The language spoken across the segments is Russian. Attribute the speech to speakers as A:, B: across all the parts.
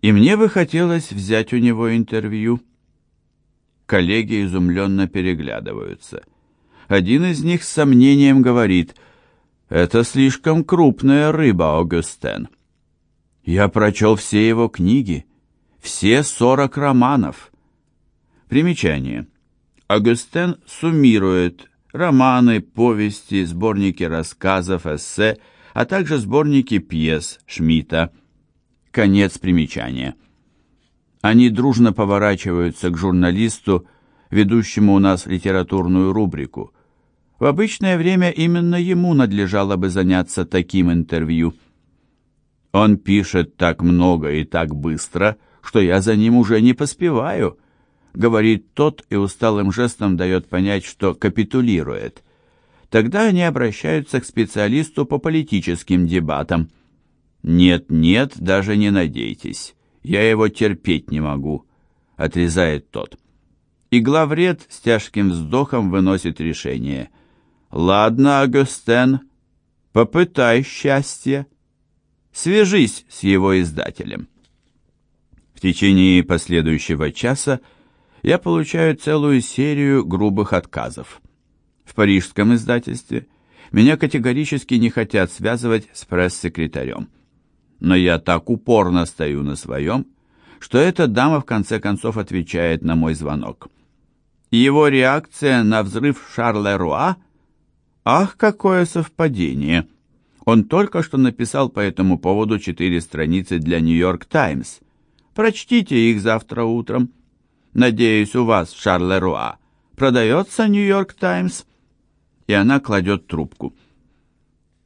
A: И мне бы хотелось взять у него интервью. Коллеги изумленно переглядываются. Один из них с сомнением говорит, «Это слишком крупная рыба, Огюстен». Я прочел все его книги, все сорок романов. Примечание. Агустен суммирует романы, повести, сборники рассказов, эссе, а также сборники пьес Шмидта. Конец примечания. Они дружно поворачиваются к журналисту, ведущему у нас литературную рубрику. В обычное время именно ему надлежало бы заняться таким интервью. Он пишет так много и так быстро, что я за ним уже не поспеваю, говорит тот и усталым жестом дает понять, что капитулирует. Тогда они обращаются к специалисту по политическим дебатам. «Нет, нет, даже не надейтесь. Я его терпеть не могу», — отрезает тот. И главред с тяжким вздохом выносит решение. «Ладно, Агустен, попытай счастье. Свяжись с его издателем». В течение последующего часа я получаю целую серию грубых отказов. В парижском издательстве меня категорически не хотят связывать с пресс-секретарем но я так упорно стою на своем, что эта дама в конце концов отвечает на мой звонок. Его реакция на взрыв Шарлеруа? Ах, какое совпадение! Он только что написал по этому поводу четыре страницы для «Нью-Йорк Таймс». Прочтите их завтра утром. Надеюсь, у вас в Шарлеруа продается «Нью-Йорк Таймс»?» И она кладет трубку.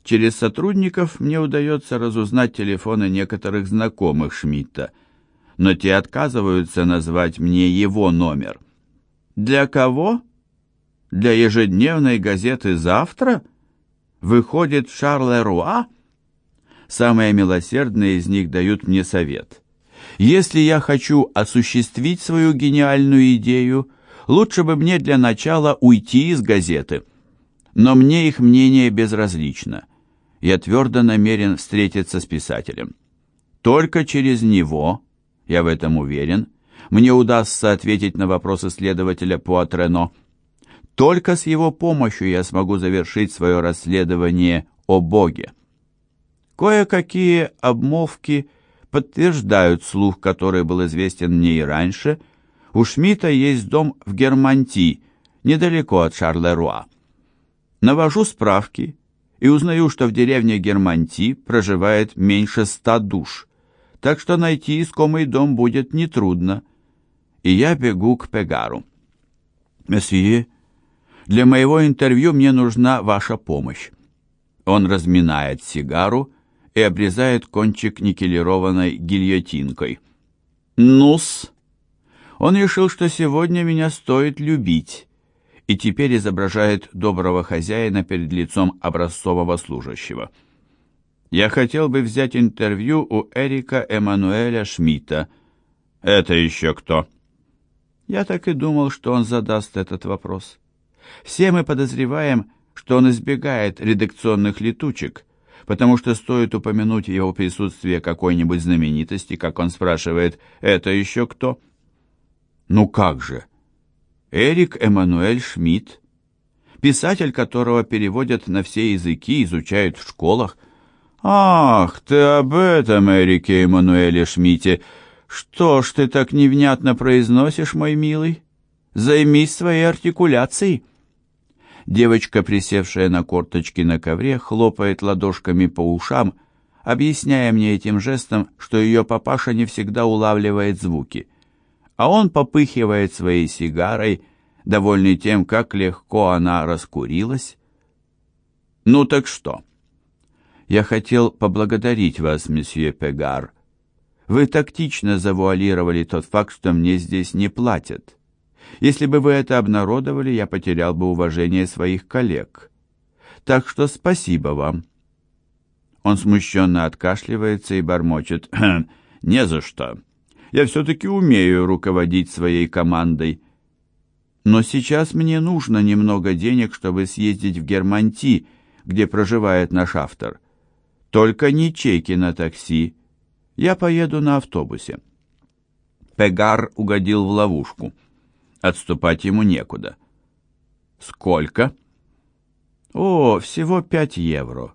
A: Через сотрудников мне удается разузнать телефоны некоторых знакомых Шмидта, но те отказываются назвать мне его номер. Для кого? Для ежедневной газеты «Завтра»? Выходит в Шарлеруа? Самые милосердные из них дают мне совет. Если я хочу осуществить свою гениальную идею, лучше бы мне для начала уйти из газеты. Но мне их мнение безразлично я твердо намерен встретиться с писателем. Только через него, я в этом уверен, мне удастся ответить на вопросы следователя Пуатрено. Только с его помощью я смогу завершить свое расследование о Боге. Кое-какие обмовки подтверждают слух, который был известен мне и раньше. У Шмидта есть дом в Германти, недалеко от Шарлеруа. Навожу справки и узнаю, что в деревне Германти проживает меньше ста душ, так что найти искомый дом будет нетрудно. И я бегу к Пегару. «Месье, для моего интервью мне нужна ваша помощь». Он разминает сигару и обрезает кончик никелированной гильотинкой. «Ну-с!» Он решил, что сегодня меня стоит любить, и теперь изображает доброго хозяина перед лицом образцового служащего. Я хотел бы взять интервью у Эрика Эммануэля Шмидта. Это еще кто? Я так и думал, что он задаст этот вопрос. Все мы подозреваем, что он избегает редакционных летучек, потому что стоит упомянуть его присутствие какой-нибудь знаменитости, как он спрашивает, «Это еще кто?» «Ну как же?» Эрик Эммануэль Шмидт, писатель, которого переводят на все языки, изучают в школах. «Ах, ты об этом, Эрике Эммануэле Шмидте! Что ж ты так невнятно произносишь, мой милый? Займись своей артикуляцией!» Девочка, присевшая на корточки на ковре, хлопает ладошками по ушам, объясняя мне этим жестом, что ее папаша не всегда улавливает звуки а он попыхивает своей сигарой, довольный тем, как легко она раскурилась. «Ну так что?» «Я хотел поблагодарить вас, месье Пегар. Вы тактично завуалировали тот факт, что мне здесь не платят. Если бы вы это обнародовали, я потерял бы уважение своих коллег. Так что спасибо вам». Он смущенно откашливается и бормочет. «Не за что я все-таки умею руководить своей командой. Но сейчас мне нужно немного денег, чтобы съездить в Германти, где проживает наш автор. Только не чеки на такси. Я поеду на автобусе. Пегар угодил в ловушку. Отступать ему некуда. Сколько? О, всего пять евро.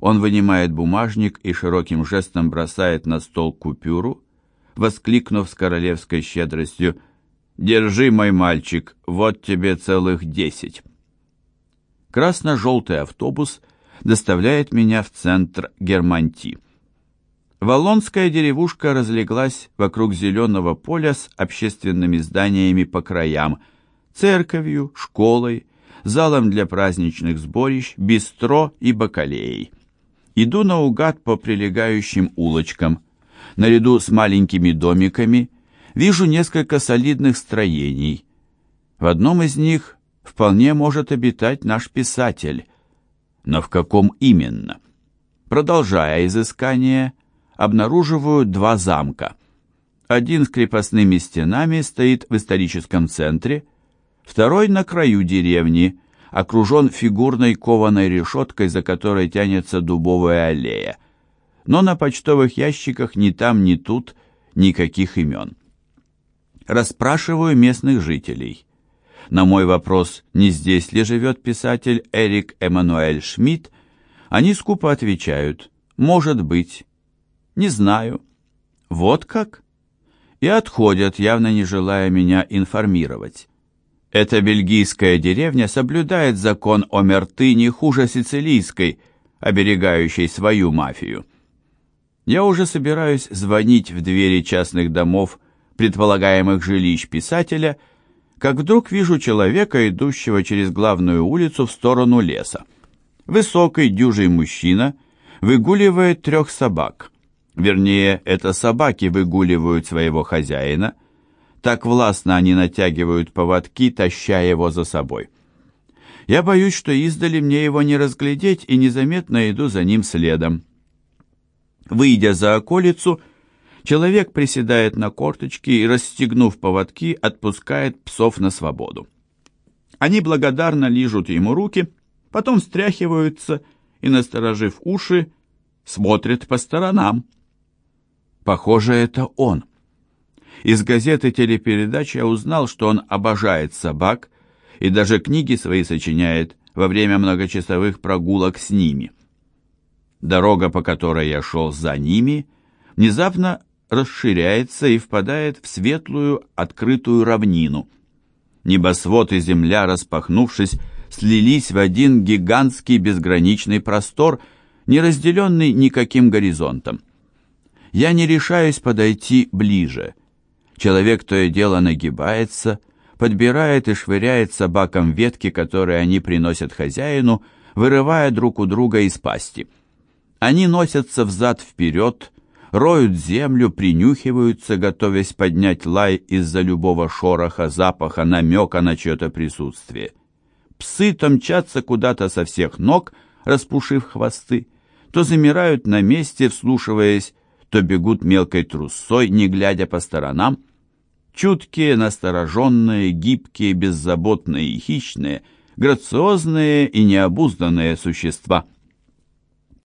A: Он вынимает бумажник и широким жестом бросает на стол купюру, воскликнув с королевской щедростью «Держи, мой мальчик, вот тебе целых десять». Красно-желтый автобус доставляет меня в центр Германти. Валлонская деревушка разлеглась вокруг зеленого поля с общественными зданиями по краям, церковью, школой, залом для праздничных сборищ, бистро и бакалеей. Иду наугад по прилегающим улочкам. Наряду с маленькими домиками вижу несколько солидных строений. В одном из них вполне может обитать наш писатель. Но в каком именно? Продолжая изыскание, обнаруживаю два замка. Один с крепостными стенами стоит в историческом центре, второй на краю деревни, окружен фигурной кованой решеткой, за которой тянется дубовая аллея. Но на почтовых ящиках ни там, ни тут никаких имен. Расспрашиваю местных жителей. На мой вопрос, не здесь ли живет писатель Эрик Эммануэль Шмидт, они скупо отвечают «Может быть». «Не знаю». «Вот как?» И отходят, явно не желая меня информировать. Эта бельгийская деревня соблюдает закон о мерты хуже сицилийской, оберегающей свою мафию. Я уже собираюсь звонить в двери частных домов, предполагаемых жилищ писателя, как вдруг вижу человека, идущего через главную улицу в сторону леса. Высокий, дюжий мужчина выгуливает трех собак. Вернее, это собаки выгуливают своего хозяина – так властно они натягивают поводки, таща его за собой. Я боюсь, что издали мне его не разглядеть, и незаметно иду за ним следом. Выйдя за околицу, человек приседает на корточки и, расстегнув поводки, отпускает псов на свободу. Они благодарно лижут ему руки, потом встряхиваются и, насторожив уши, смотрят по сторонам. Похоже, это он. Из газеты телепередач я узнал, что он обожает собак и даже книги свои сочиняет во время многочасовых прогулок с ними. Дорога, по которой я шел за ними, внезапно расширяется и впадает в светлую открытую равнину. Небосвод и земля, распахнувшись, слились в один гигантский безграничный простор, не разделенный никаким горизонтом. Я не решаюсь подойти ближе — Человек то и дело нагибается, подбирает и швыряет собакам ветки, которые они приносят хозяину, вырывая друг у друга из пасти. Они носятся взад-вперед, роют землю, принюхиваются, готовясь поднять лай из-за любого шороха, запаха, намека на чье-то присутствие. Псы то куда-то со всех ног, распушив хвосты, то замирают на месте, вслушиваясь, то бегут мелкой трусой, не глядя по сторонам, Чуткие, настороженные, гибкие, беззаботные и хищные, грациозные и необузданные существа –